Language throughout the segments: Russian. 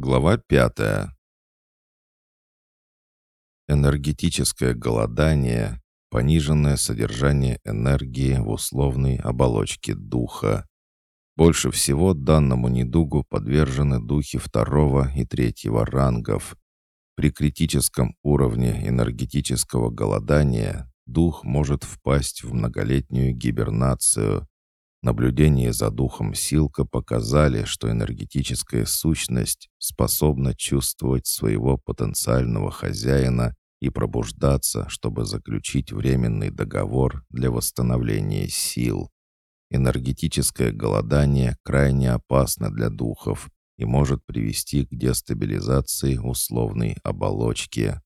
Глава пятая. Энергетическое голодание, пониженное содержание энергии в условной оболочке духа. Больше всего данному недугу подвержены духи второго и третьего рангов. При критическом уровне энергетического голодания дух может впасть в многолетнюю гибернацию. Наблюдения за духом Силка показали, что энергетическая сущность способна чувствовать своего потенциального хозяина и пробуждаться, чтобы заключить временный договор для восстановления сил. Энергетическое голодание крайне опасно для духов и может привести к дестабилизации условной оболочки.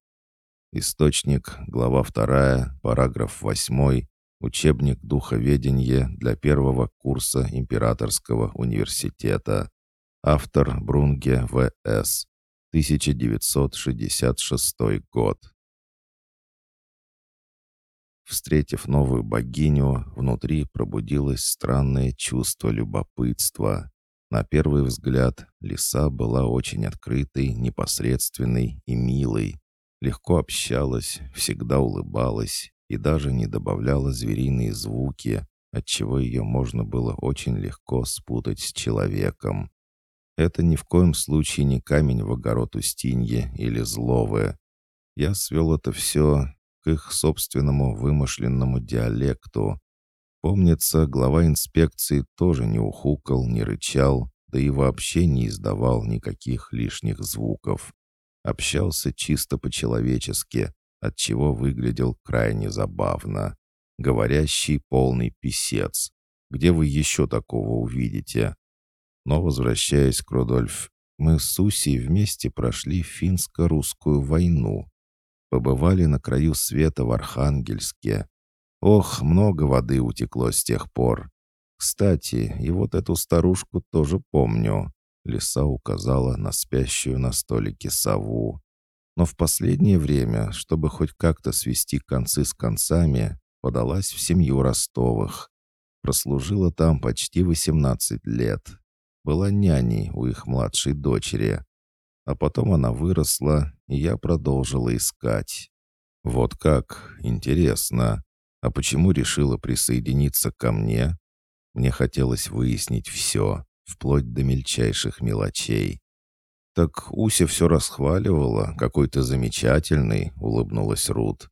Источник, глава 2, параграф 8, учебник духоведения для первого курса Императорского университета. Автор Брунге В.С. 1966 год. Встретив новую богиню, внутри пробудилось странное чувство любопытства. На первый взгляд, лиса была очень открытой, непосредственной и милой. Легко общалась, всегда улыбалась и даже не добавляла звериные звуки, отчего ее можно было очень легко спутать с человеком. Это ни в коем случае не камень в огород Устинье или зловое. Я свел это все к их собственному вымышленному диалекту. Помнится, глава инспекции тоже не ухукал, не рычал, да и вообще не издавал никаких лишних звуков. Общался чисто по-человечески, отчего выглядел крайне забавно. Говорящий полный писец. Где вы еще такого увидите? Но, возвращаясь к Рудольф, мы с Усей вместе прошли финско-русскую войну. Побывали на краю света в Архангельске. Ох, много воды утекло с тех пор. Кстати, и вот эту старушку тоже помню. Лиса указала на спящую на столике сову. Но в последнее время, чтобы хоть как-то свести концы с концами, подалась в семью Ростовых. Прослужила там почти 18 лет. Была няней у их младшей дочери. А потом она выросла, и я продолжила искать. Вот как, интересно. А почему решила присоединиться ко мне? Мне хотелось выяснить все, вплоть до мельчайших мелочей. «Так Уся все расхваливала, какой ты замечательный», — улыбнулась Рут.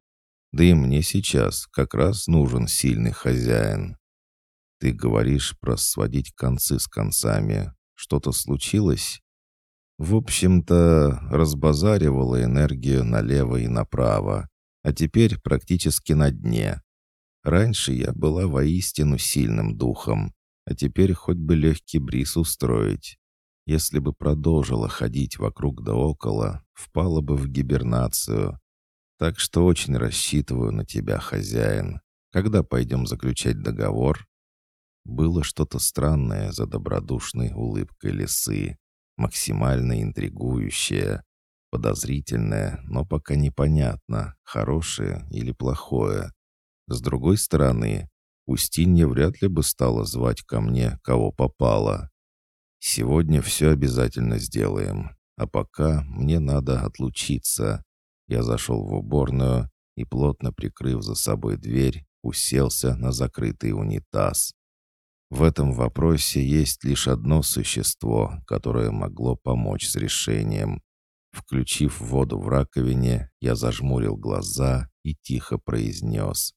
«Да и мне сейчас как раз нужен сильный хозяин». «Ты говоришь про сводить концы с концами. Что-то случилось?» В общем-то, разбазаривала энергию налево и направо, а теперь практически на дне. Раньше я была воистину сильным духом, а теперь хоть бы легкий бриз устроить. Если бы продолжила ходить вокруг да около, впала бы в гибернацию. Так что очень рассчитываю на тебя, хозяин. Когда пойдем заключать договор?» Было что-то странное за добродушной улыбкой лисы максимально интригующее, подозрительное, но пока непонятно, хорошее или плохое. С другой стороны, Устинья вряд ли бы стала звать ко мне, кого попало. Сегодня все обязательно сделаем, а пока мне надо отлучиться. Я зашел в уборную и, плотно прикрыв за собой дверь, уселся на закрытый унитаз. В этом вопросе есть лишь одно существо, которое могло помочь с решением. Включив воду в раковине, я зажмурил глаза и тихо произнес.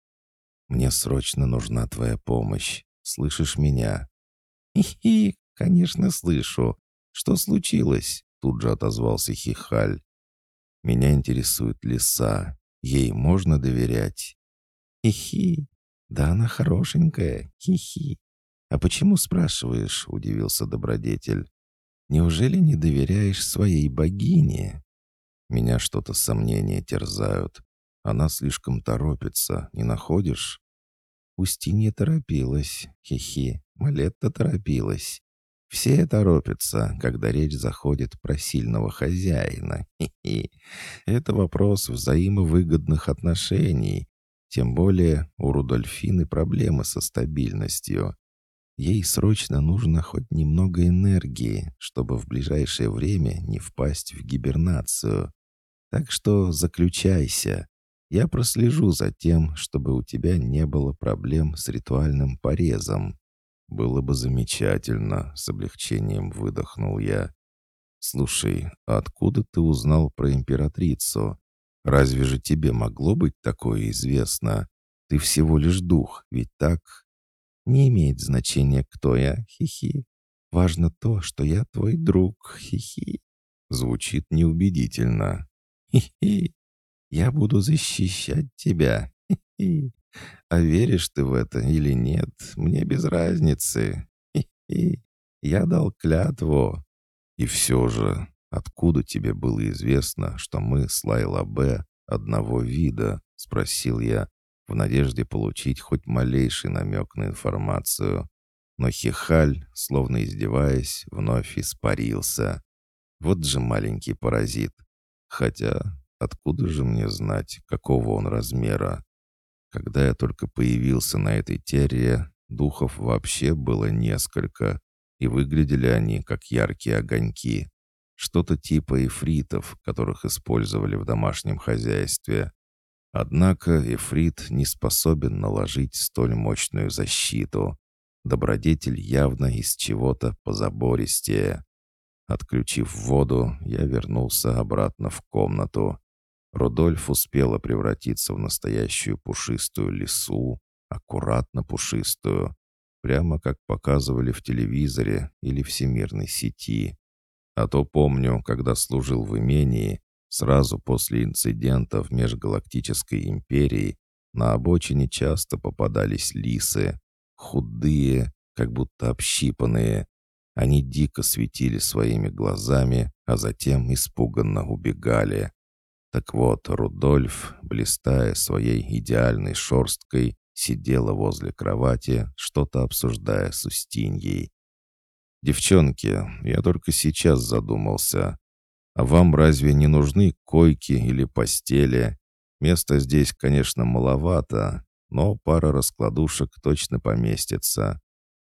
«Мне срочно нужна твоя помощь. Слышишь меня?» «Хи-хи, конечно, слышу. Что случилось?» Тут же отозвался Хихаль. «Меня интересует лиса. Ей можно доверять?» «Хи-хи, да она хорошенькая. Хи-хи. «А почему спрашиваешь?» — удивился добродетель. «Неужели не доверяешь своей богине?» Меня что-то сомнения терзают. Она слишком торопится, не находишь? Устинья торопилась, хихи, Малетта торопилась. Все торопятся, когда речь заходит про сильного хозяина. Хи-хи. Это вопрос взаимовыгодных отношений. Тем более у Рудольфины проблемы со стабильностью. Ей срочно нужно хоть немного энергии, чтобы в ближайшее время не впасть в гибернацию. Так что заключайся. Я прослежу за тем, чтобы у тебя не было проблем с ритуальным порезом. Было бы замечательно, с облегчением выдохнул я. Слушай, а откуда ты узнал про императрицу? Разве же тебе могло быть такое известно? Ты всего лишь дух, ведь так? Не имеет значения, кто я, хихи. Важно то, что я твой друг, хихи. Звучит неубедительно. Хи-хи. Я буду защищать тебя. Хи-хи. А веришь ты в это или нет, мне без разницы. Хи-хи. Я дал клятву. И все же, откуда тебе было известно, что мы с Лайла Б одного вида? Спросил я, в надежде получить хоть малейший намек на информацию. Но Хихаль, словно издеваясь, вновь испарился. Вот же маленький паразит. Хотя, откуда же мне знать, какого он размера? Когда я только появился на этой терре, духов вообще было несколько, и выглядели они как яркие огоньки. Что-то типа эфритов, которых использовали в домашнем хозяйстве. Однако Эфрит не способен наложить столь мощную защиту. Добродетель явно из чего-то позабористее. Отключив воду, я вернулся обратно в комнату. Рудольф успела превратиться в настоящую пушистую лису, аккуратно пушистую, прямо как показывали в телевизоре или всемирной сети. А то помню, когда служил в имении, Сразу после инцидента в Межгалактической империи на обочине часто попадались лисы, худые, как будто общипанные. Они дико светили своими глазами, а затем испуганно убегали. Так вот, Рудольф, блистая своей идеальной шорсткой, сидела возле кровати, что-то обсуждая с Устиньей. «Девчонки, я только сейчас задумался. А вам разве не нужны койки или постели? Места здесь, конечно, маловато, но пара раскладушек точно поместится.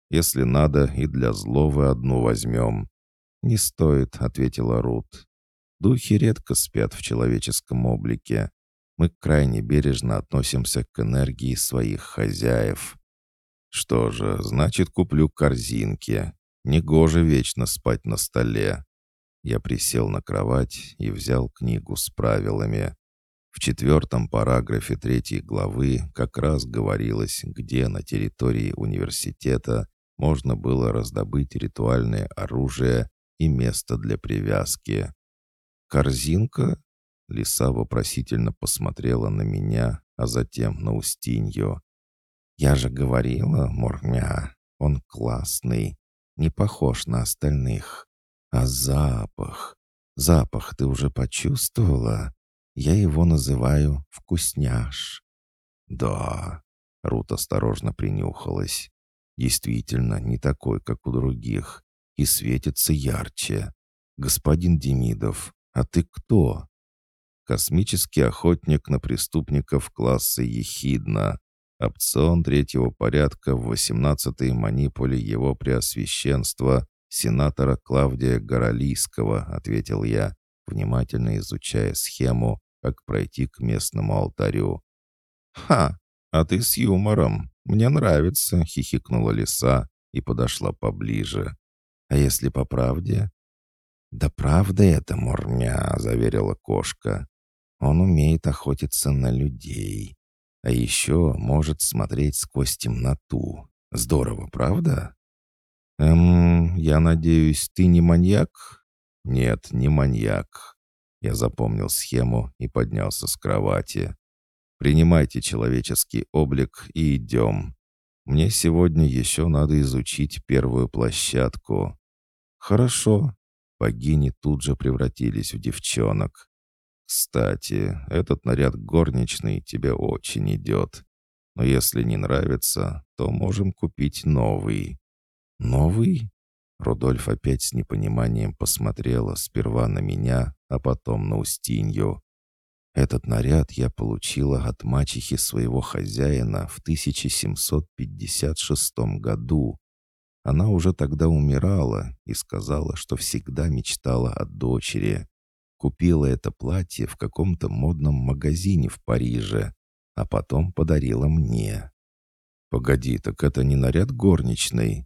Если надо, и для зловы одну возьмем». «Не стоит», — ответила Рут. «Духи редко спят в человеческом облике. Мы крайне бережно относимся к энергии своих хозяев». «Что же, значит, куплю корзинки. Негоже вечно спать на столе. Я присел на кровать и взял книгу с правилами. В четвертом параграфе третьей главы как раз говорилось, где на территории университета можно было раздобыть ритуальное оружие и место для привязки. «Корзинка?» Лиса вопросительно посмотрела на меня, а затем на Устинью. «Я же говорила, Мурмя, он классный, не похож на остальных. А запах... Запах ты уже почувствовала? Я его называю вкусняш. Да, Рут осторожно принюхалась. Действительно, не такой, как у других. И светится ярче. Господин Демидов, а ты кто? Космический охотник на преступников класса Ехидна. Опцион третьего порядка в 18-й манипуле его преосвященства сенатора Клавдия Горолийского», — ответил я, внимательно изучая схему, как пройти к местному алтарю. «Ха! А ты с юмором! Мне нравится!» — хихикнула лиса и подошла поближе. «А если по правде?» «Да правда это, Мурмя!» — заверила кошка. «Он умеет охотиться на людей. А еще может смотреть сквозь темноту. Здорово, правда?» «Эм, я надеюсь, ты не маньяк?» «Нет, не маньяк». Я запомнил схему и поднялся с кровати. «Принимайте человеческий облик и идем. Мне сегодня еще надо изучить первую площадку». «Хорошо». Богини тут же превратились в девчонок. «Кстати, этот наряд горничный тебе очень идет. Но если не нравится, то можем купить новый». «Новый?» Рудольф опять с непониманием посмотрела сперва на меня, а потом на Устинью. Этот наряд я получила от мачехи своего хозяина в 1756 году. Она уже тогда умирала и сказала, что всегда мечтала о дочери. Купила это платье в каком-то модном магазине в Париже, а потом подарила мне. «Погоди, так это не наряд горничной?»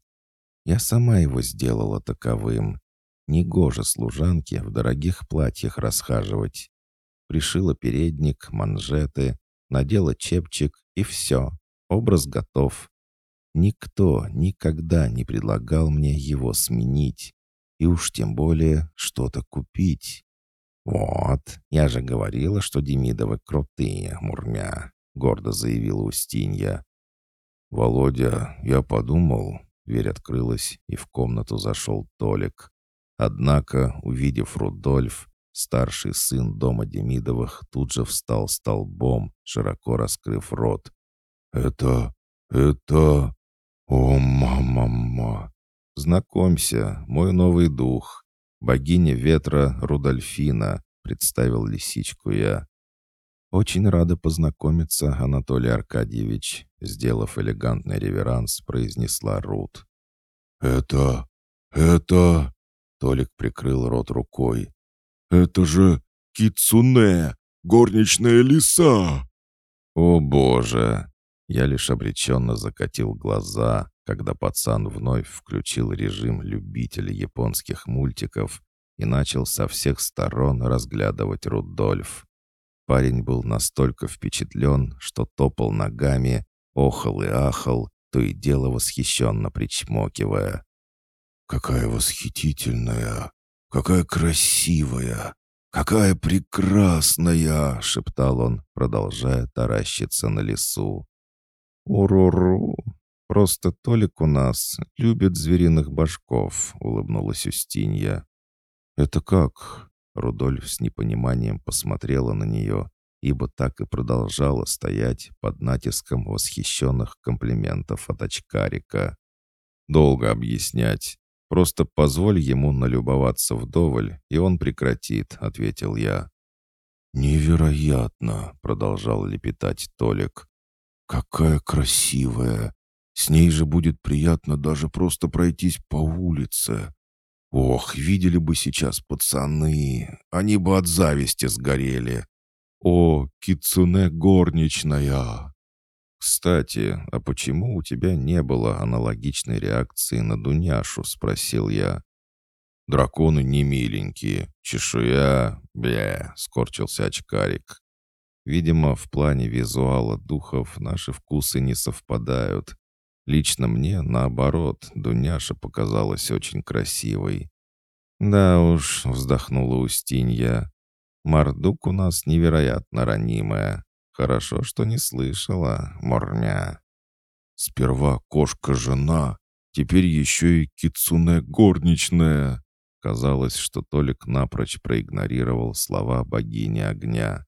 Я сама его сделала таковым. Негоже служанке в дорогих платьях расхаживать. Пришила передник, манжеты, надела чепчик и все. Образ готов. Никто никогда не предлагал мне его сменить. И уж тем более что-то купить. «Вот, я же говорила, что Демидовы крутые, Мурмя», — гордо заявила Устинья. «Володя, я подумал...» Дверь открылась, и в комнату зашел Толик. Однако, увидев Рудольф, старший сын дома Демидовых тут же встал столбом, широко раскрыв рот. «Это... это... о, мама-ма! Знакомься, мой новый дух, богиня ветра Рудольфина», — представил лисичку я. «Очень рада познакомиться, Анатолий Аркадьевич», — сделав элегантный реверанс, произнесла Рут. «Это... это...» — Толик прикрыл рот рукой. «Это же Кицуне, горничная лиса!» «О боже!» Я лишь обреченно закатил глаза, когда пацан вновь включил режим любителя японских мультиков и начал со всех сторон разглядывать Рудольф. Парень был настолько впечатлен, что топал ногами, охал и ахал, то и дело восхищенно причмокивая. «Какая восхитительная! Какая красивая! Какая прекрасная!» — шептал он, продолжая таращиться на лесу. «Уруру! Просто Толик у нас любит звериных башков», — улыбнулась Устинья. «Это как?» Рудольф с непониманием посмотрела на нее, ибо так и продолжала стоять под натиском восхищенных комплиментов от очкарика. «Долго объяснять. Просто позволь ему налюбоваться вдоволь, и он прекратит», — ответил я. «Невероятно!» — продолжал лепетать Толик. «Какая красивая! С ней же будет приятно даже просто пройтись по улице. Ох, видели бы сейчас пацаны, они бы от зависти сгорели. О, кицуне горничная! «Кстати, а почему у тебя не было аналогичной реакции на Дуняшу?» — спросил я. «Драконы не миленькие. Чешуя... Бля!» — скорчился очкарик. «Видимо, в плане визуала духов наши вкусы не совпадают. Лично мне, наоборот, Дуняша показалась очень красивой. «Да уж», — вздохнула Устинья, — «Мордук у нас невероятно ранимая. Хорошо, что не слышала, морня». «Сперва кошка-жена, теперь еще и кицуне горничная». Казалось, что Толик напрочь проигнорировал слова богини огня.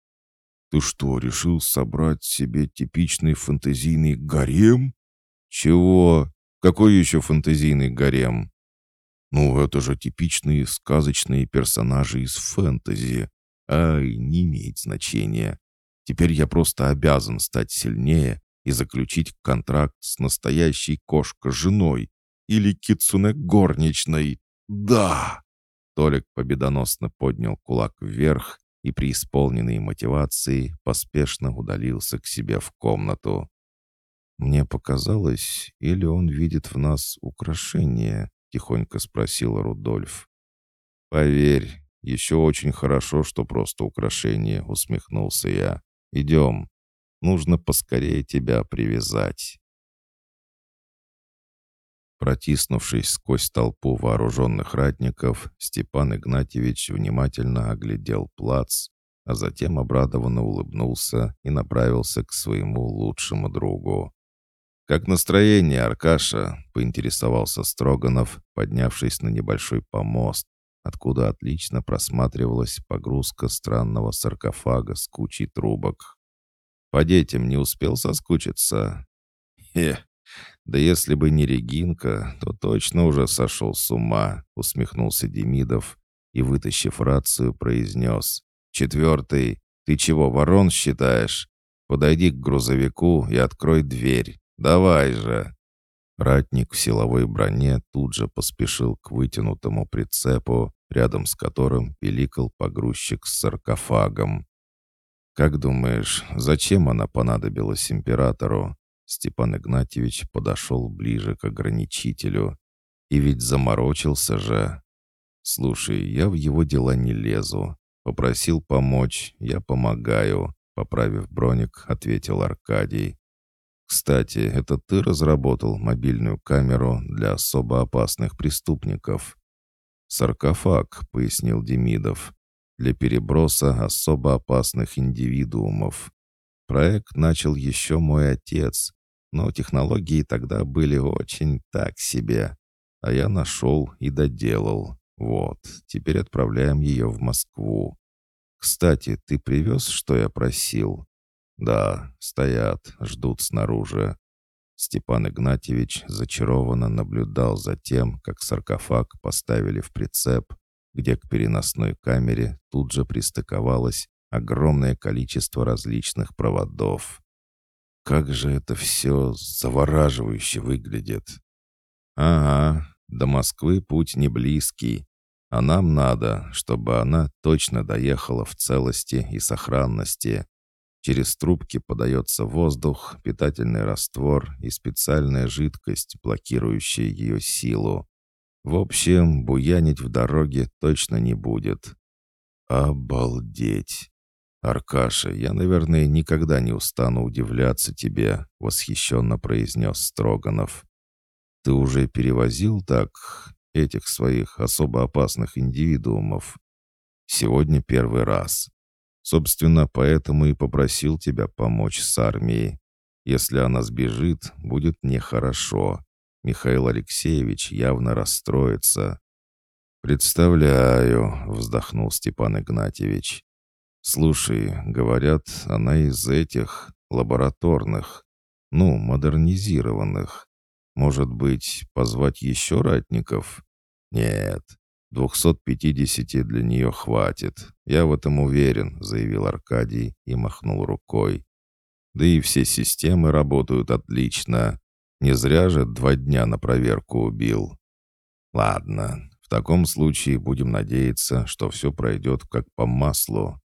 «Ты что, решил собрать себе типичный фэнтезийный гарем?» «Чего? Какой еще фэнтезийный гарем?» «Ну, это же типичные сказочные персонажи из фэнтези. Ай, не имеет значения. Теперь я просто обязан стать сильнее и заключить контракт с настоящей кошка-женой или кицуне горничной. Да!» Толик победоносно поднял кулак вверх и при исполненной мотивации поспешно удалился к себе в комнату. «Мне показалось, или он видит в нас украшение?» — тихонько спросил Рудольф. «Поверь, еще очень хорошо, что просто украшение», — усмехнулся я. «Идем. Нужно поскорее тебя привязать». Протиснувшись сквозь толпу вооруженных ратников, Степан Игнатьевич внимательно оглядел плац, а затем обрадованно улыбнулся и направился к своему лучшему другу. «Как настроение, Аркаша?» — поинтересовался Строганов, поднявшись на небольшой помост, откуда отлично просматривалась погрузка странного саркофага с кучей трубок. «По детям не успел соскучиться?» «Хе, да если бы не Регинка, то точно уже сошел с ума», — усмехнулся Демидов и, вытащив рацию, произнес. «Четвертый, ты чего, ворон считаешь? Подойди к грузовику и открой дверь. Давай же!» Ратник в силовой броне тут же поспешил к вытянутому прицепу, рядом с которым пиликал погрузчик с саркофагом. «Как думаешь, зачем она понадобилась императору?» Степан Игнатьевич подошел ближе к ограничителю. «И ведь заморочился же!» «Слушай, я в его дела не лезу. Попросил помочь, я помогаю», — поправив броник, ответил Аркадий. «Кстати, это ты разработал мобильную камеру для особо опасных преступников?» «Саркофаг», — пояснил Демидов, «для переброса особо опасных индивидуумов. Проект начал еще мой отец, но технологии тогда были очень так себе. А я нашел и доделал. Вот, теперь отправляем ее в Москву. Кстати, ты привез, что я просил?» «Да, стоят, ждут снаружи». Степан Игнатьевич зачарованно наблюдал за тем, как саркофаг поставили в прицеп, где к переносной камере тут же пристыковалось огромное количество различных проводов. Как же это все завораживающе выглядит. Ага, до Москвы путь не близкий, а нам надо, чтобы она точно доехала в целости и сохранности. Через трубки подается воздух, питательный раствор и специальная жидкость, блокирующая ее силу. В общем, буянить в дороге точно не будет. Обалдеть! «Аркаша, я, наверное, никогда не устану удивляться тебе», — восхищенно произнес Строганов. «Ты уже перевозил так этих своих особо опасных индивидуумов?» «Сегодня первый раз. Собственно, поэтому и попросил тебя помочь с армией. Если она сбежит, будет нехорошо. Михаил Алексеевич явно расстроится. «Представляю», — вздохнул Степан Игнатьевич. «Слушай, говорят, она из этих, лабораторных, ну, модернизированных. Может быть, позвать еще ратников?» «Нет, 250 для нее хватит. Я в этом уверен», — заявил Аркадий и махнул рукой. «Да и все системы работают отлично. Не зря же два дня на проверку убил». «Ладно, в таком случае будем надеяться, что все пройдет как по маслу».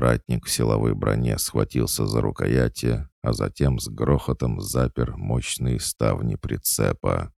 Ратник в силовой броне схватился за рукояти, а затем с грохотом запер мощные ставни прицепа.